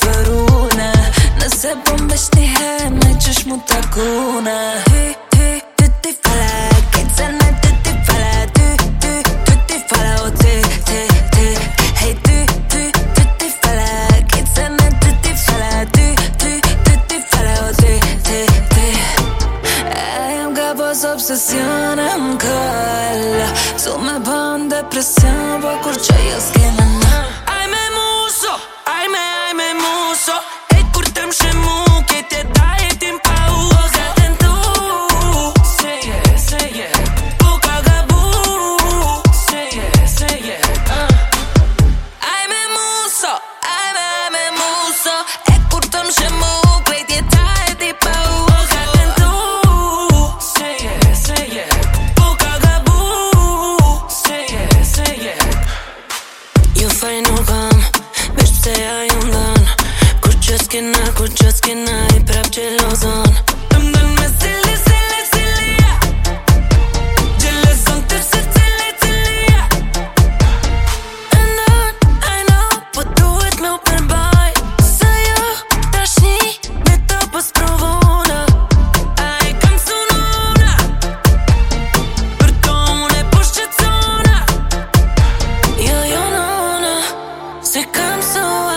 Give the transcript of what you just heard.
për una Nëse po më bësht një herë Me qësh mu të Ty, ty, ty ti fala Këtë se me ty ti fala Ty, ty, ty ti fala O ty, ty, ty Hej, ty, ty, ty ti fala Këtë se me ty ti fala Ty, ty, ty ti fala O ty, ty, ty E jam ka pos obsesionem kolla Su me bën depresion Po kur që jo s'ke Këna ku qështë, këna i prapë që lozon Dëmë dëmë s'ilë, s'ilë, s'ilë Gjeleson të s'ilë, s'ilë And I, I know Po duhet me u përbaj Së ju jo, të shni Në të pësë po provona i kam s'u nona Përton e pështë po qëtë zona Jë, jo, jë jo, nona Se kam s'u